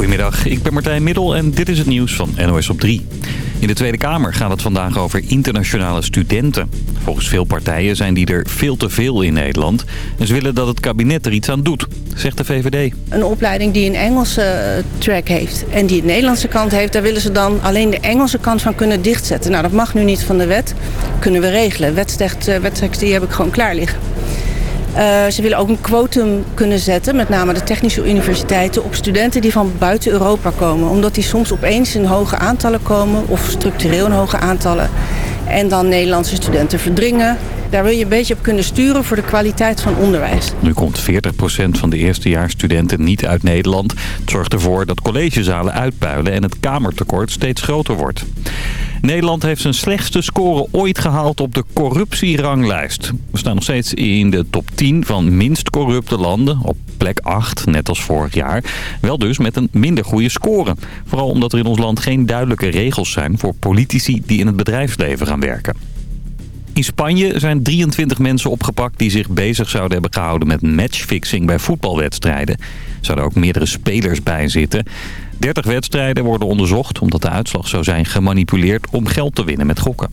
Goedemiddag, ik ben Martijn Middel en dit is het nieuws van NOS op 3. In de Tweede Kamer gaat het vandaag over internationale studenten. Volgens veel partijen zijn die er veel te veel in Nederland. En ze willen dat het kabinet er iets aan doet, zegt de VVD. Een opleiding die een Engelse eh, track heeft en die een Nederlandse kant heeft... daar willen ze dan alleen de Engelse kant van kunnen dichtzetten. Nou, dat mag nu niet van de wet. Kunnen we regelen. Wettekst, uh, wettekst die heb ik gewoon klaar liggen. Uh, ze willen ook een quotum kunnen zetten, met name de technische universiteiten... op studenten die van buiten Europa komen. Omdat die soms opeens in hoge aantallen komen, of structureel in hoge aantallen. En dan Nederlandse studenten verdringen. Daar wil je een beetje op kunnen sturen voor de kwaliteit van onderwijs. Nu komt 40% van de eerstejaarsstudenten niet uit Nederland. Het zorgt ervoor dat collegezalen uitpuilen en het kamertekort steeds groter wordt. Nederland heeft zijn slechtste score ooit gehaald op de corruptieranglijst. We staan nog steeds in de top 10 van minst corrupte landen. Op plek 8, net als vorig jaar. Wel dus met een minder goede score. Vooral omdat er in ons land geen duidelijke regels zijn voor politici die in het bedrijfsleven gaan werken. In Spanje zijn 23 mensen opgepakt die zich bezig zouden hebben gehouden met matchfixing bij voetbalwedstrijden. Er zouden ook meerdere spelers bij zitten. 30 wedstrijden worden onderzocht omdat de uitslag zou zijn gemanipuleerd om geld te winnen met gokken.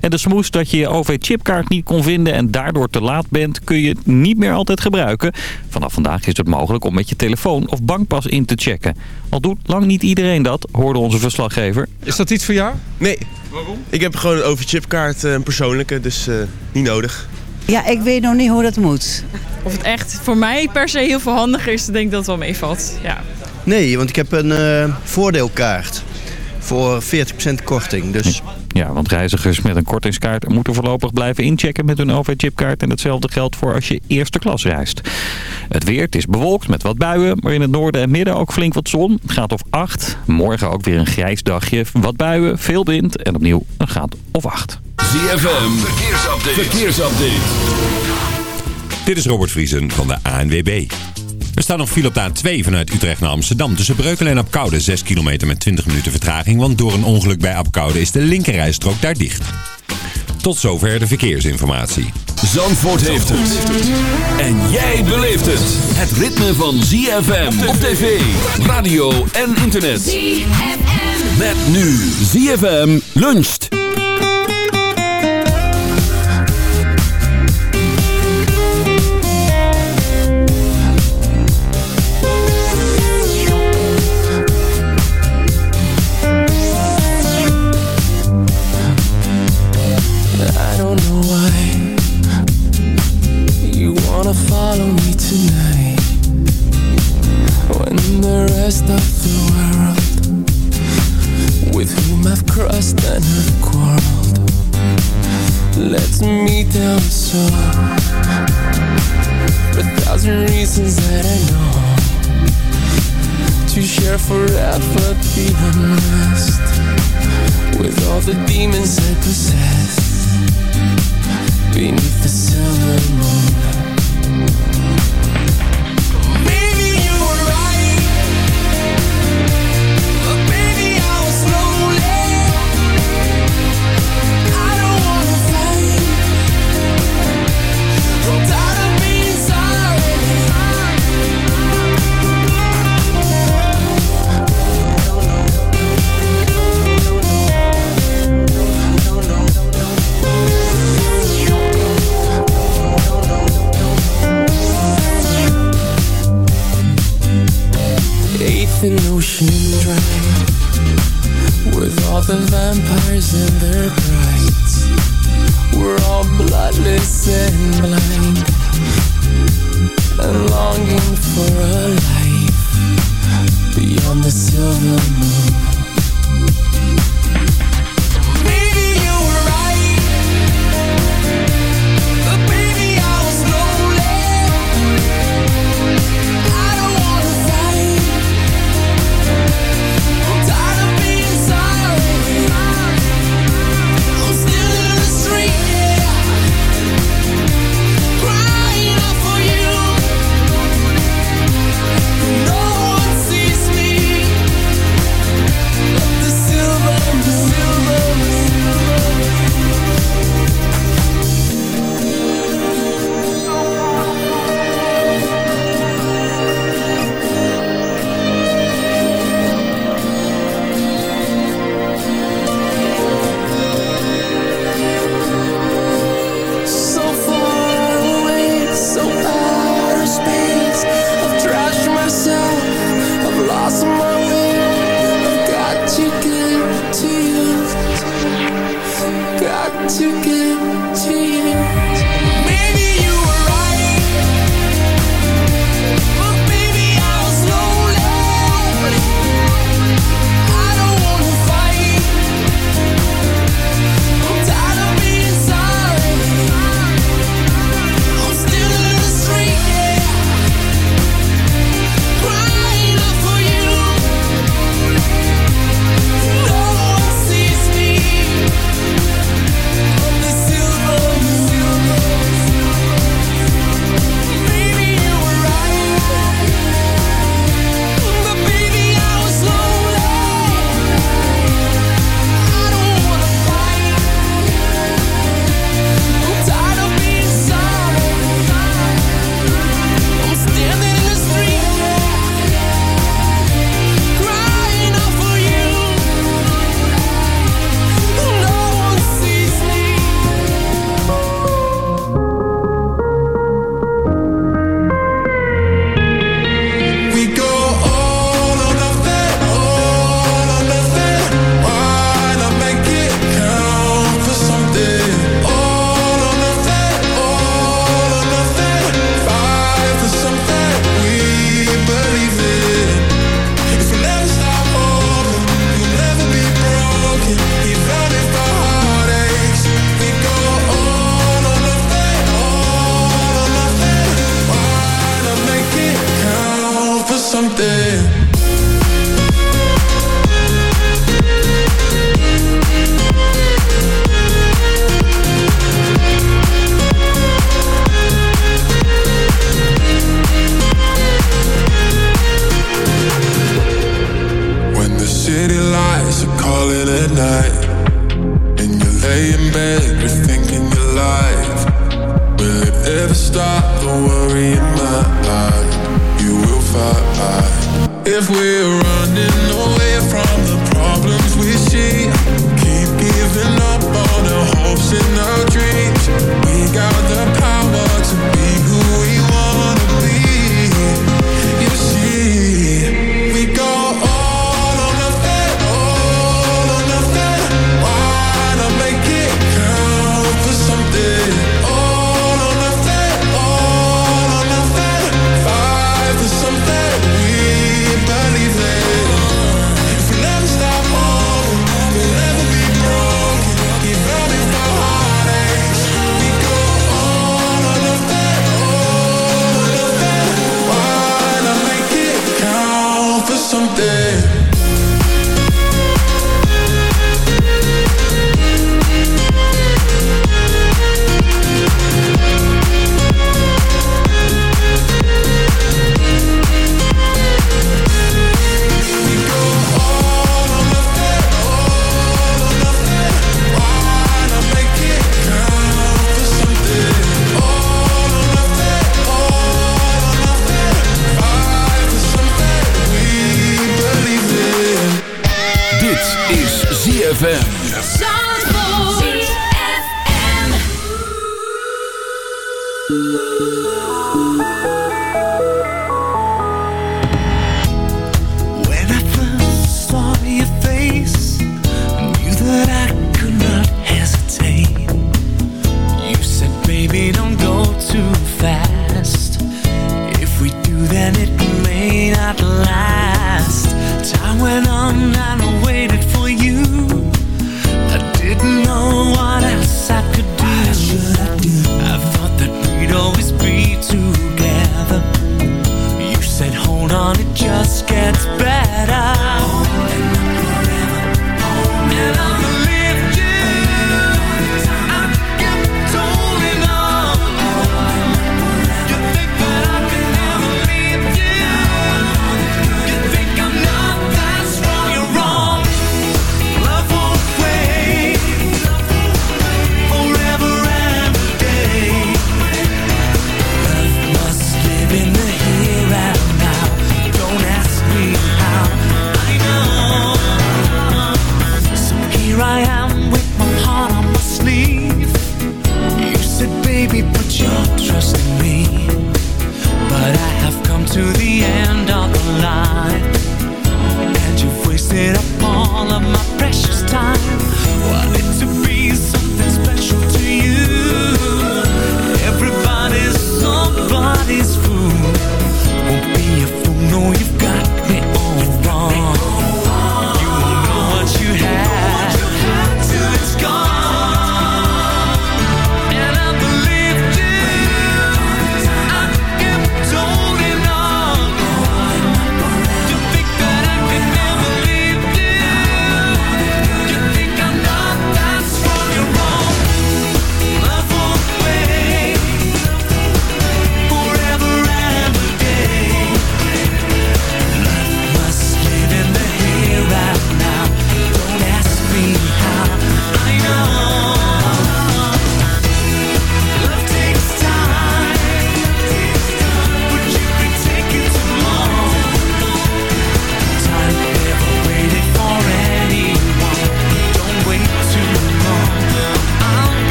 En de smoes dat je je OV-chipkaart niet kon vinden en daardoor te laat bent, kun je niet meer altijd gebruiken. Vanaf vandaag is het mogelijk om met je telefoon of bankpas in te checken. Al doet lang niet iedereen dat, hoorde onze verslaggever. Is dat iets voor jou? Nee. Waarom? Ik heb gewoon een OV-chipkaart, een persoonlijke, dus uh, niet nodig. Ja, ik weet nog niet hoe dat moet. Of het echt voor mij per se heel veel handiger is, denk ik dat het wel meevalt. Ja. Nee, want ik heb een uh, voordeelkaart voor 40% korting. Dus... Ja, want reizigers met een kortingskaart moeten voorlopig blijven inchecken met hun OV-chipkaart. En hetzelfde geldt voor als je eerste klas reist. Het weer, het is bewolkt met wat buien, maar in het noorden en midden ook flink wat zon. Het gaat of 8. Morgen ook weer een grijs dagje. Wat buien, veel wind en opnieuw een graad of 8. ZFM, verkeersupdate. verkeersupdate. Dit is Robert Vriesen van de ANWB. Er staat nog file op de A2 vanuit Utrecht naar Amsterdam. Tussen Breukelen en Apkoude 6 kilometer met 20 minuten vertraging. Want door een ongeluk bij Apkoude is de linkerrijstrook daar dicht. Tot zover de verkeersinformatie. Zandvoort heeft het. En jij beleeft het. Het ritme van ZFM op tv, radio en internet. ZFM. Met nu ZFM luncht. Crossed and have quarreled Let's meet down so a thousand reasons that I know. To share forever the unrest With all the demons I possess. Beneath the silver moon if we're running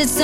it's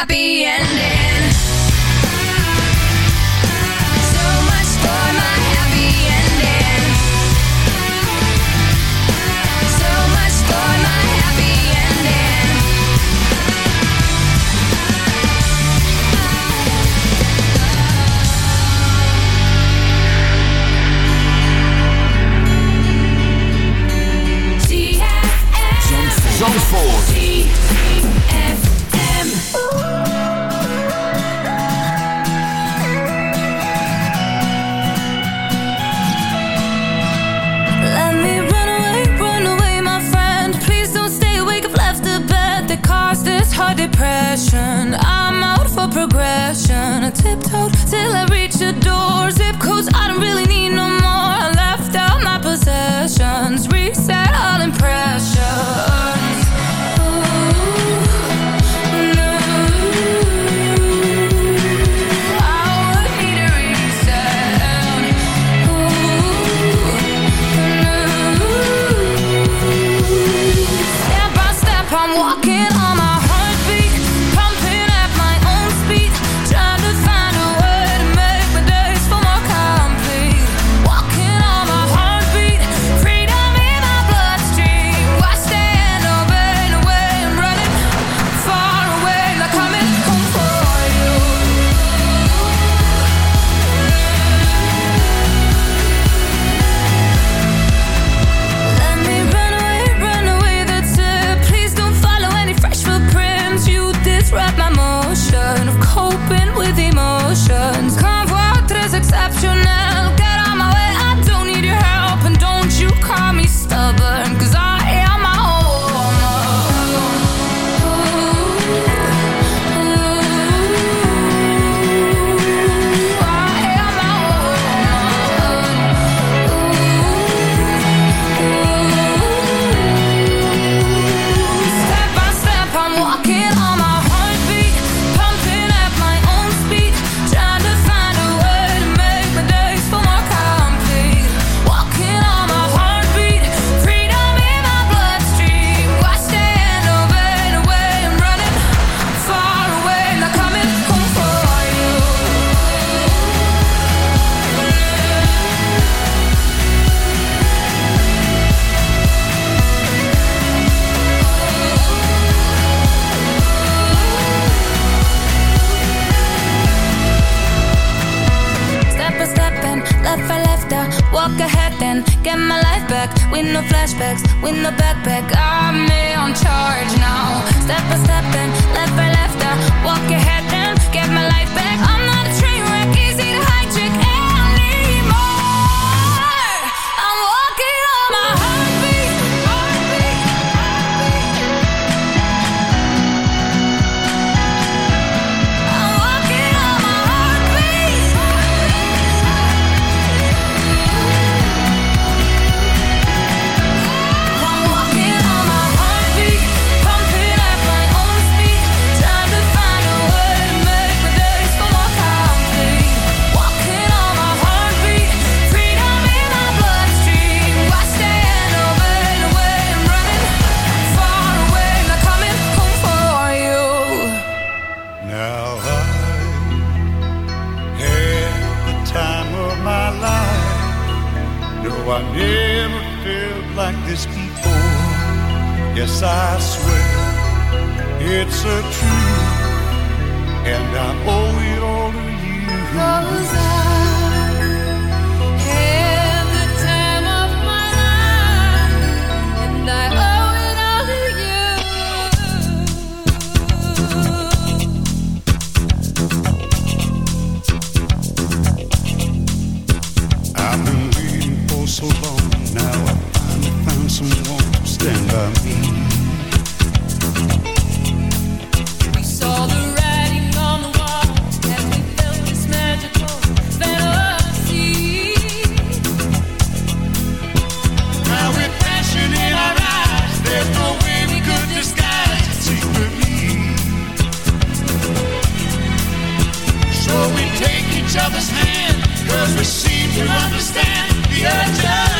happy like this before. Yes, I swear it's a truth, and I owe it all to you. Cause I had the time of my life, and I owe it all to you. I've been waiting for so. We saw the writing on the wall, and we this magical fantasy. Now with passion in our eyes, there's no way we could disguise secret need. So we take each other's hand, cause we seem to understand the urgency.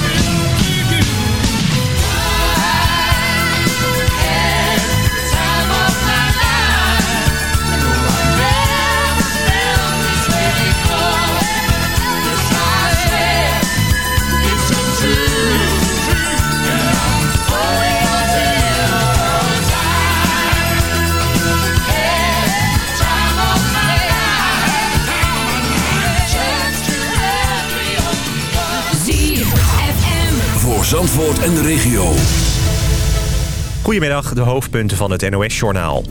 Zandvoort en de regio. Goedemiddag, de hoofdpunten van het NOS-journaal.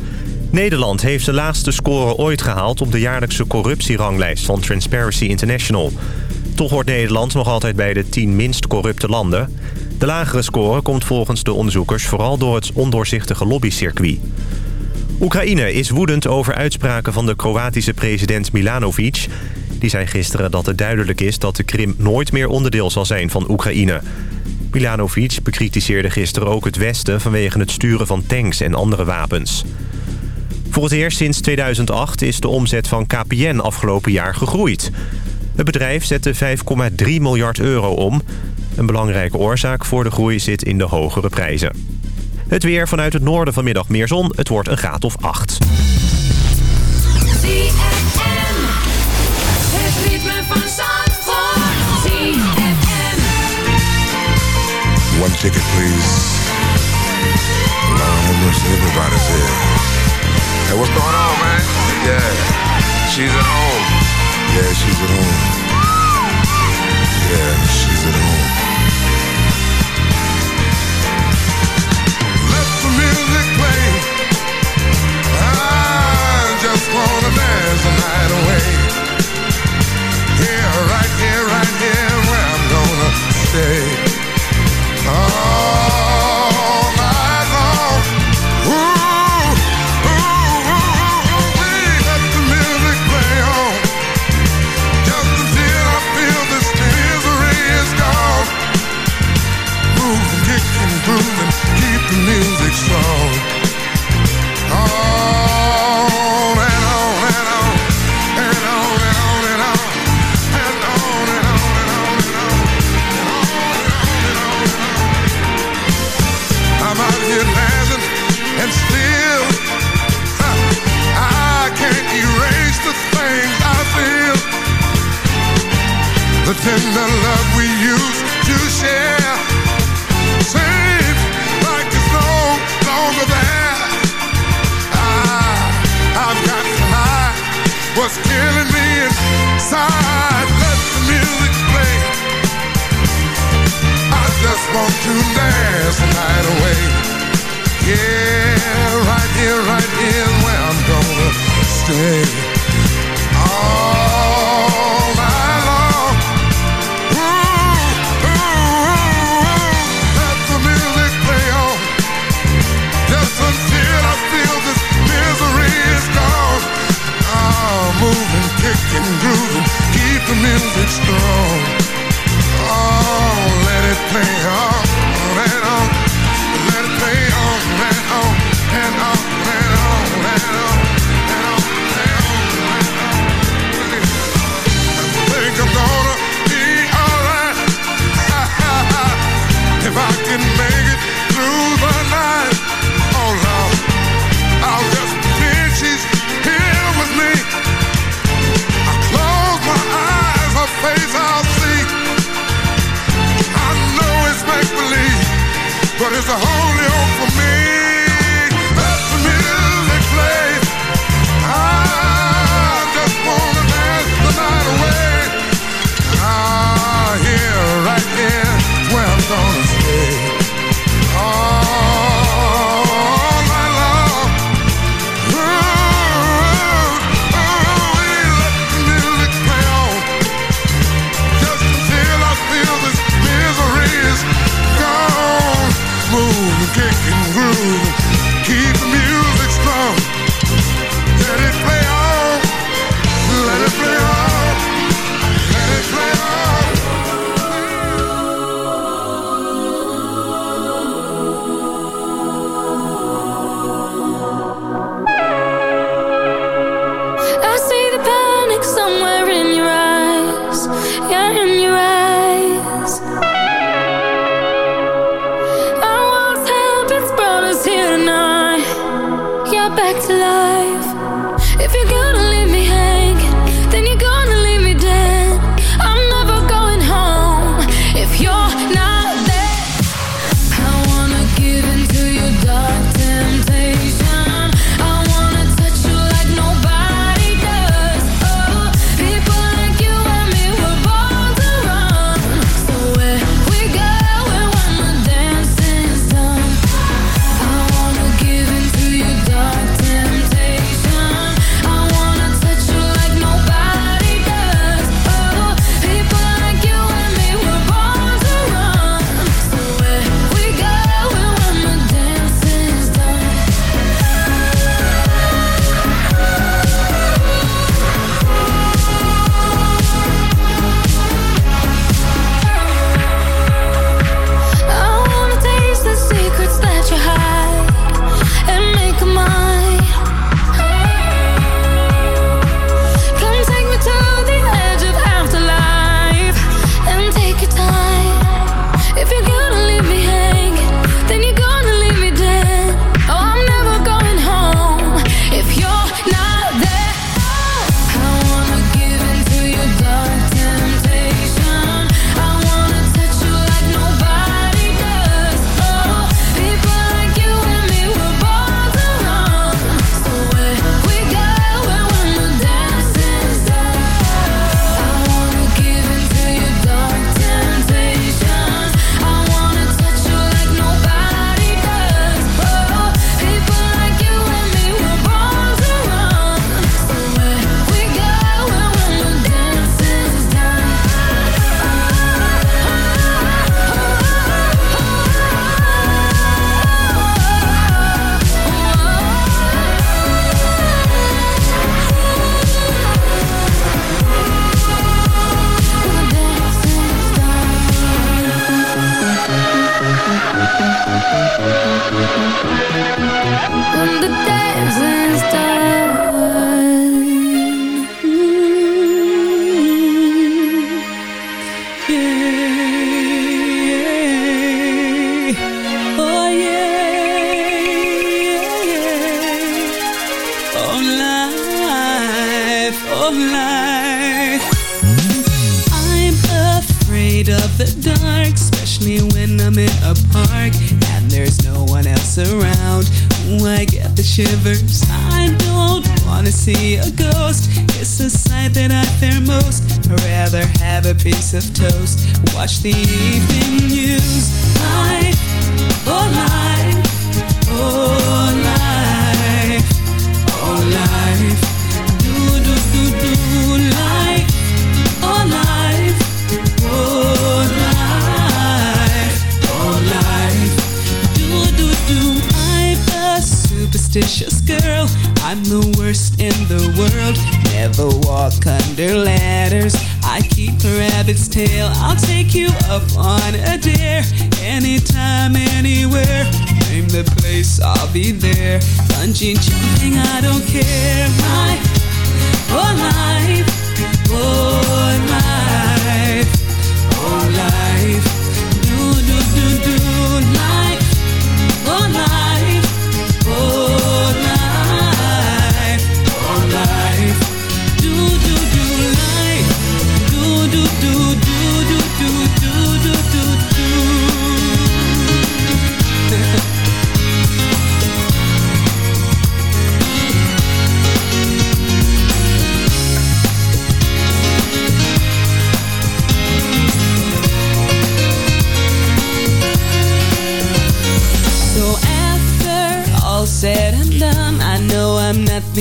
Nederland heeft de laagste score ooit gehaald op de jaarlijkse corruptieranglijst van Transparency International. Toch hoort Nederland nog altijd bij de 10 minst corrupte landen. De lagere score komt volgens de onderzoekers vooral door het ondoorzichtige lobbycircuit. Oekraïne is woedend over uitspraken van de Kroatische president Milanovic. Die zei gisteren dat het duidelijk is dat de Krim nooit meer onderdeel zal zijn van Oekraïne. Milanovic bekritiseerde gisteren ook het Westen vanwege het sturen van tanks en andere wapens. Voor het eerst sinds 2008 is de omzet van KPN afgelopen jaar gegroeid. Het bedrijf zette 5,3 miljard euro om. Een belangrijke oorzaak voor de groei zit in de hogere prijzen. Het weer vanuit het noorden vanmiddag meer zon. Het wordt een graad of 8. Het van One ticket, please. Lord have mercy, everybody's here. Hey, what's going on, man? Yeah, she's at home. Yeah, she's at home. Yeah, she's at home. Let the music play. I just wanna dance the night away. Moving, kicking, grooving, keep the music strong. Oh, let it play on and on. the holy old watch the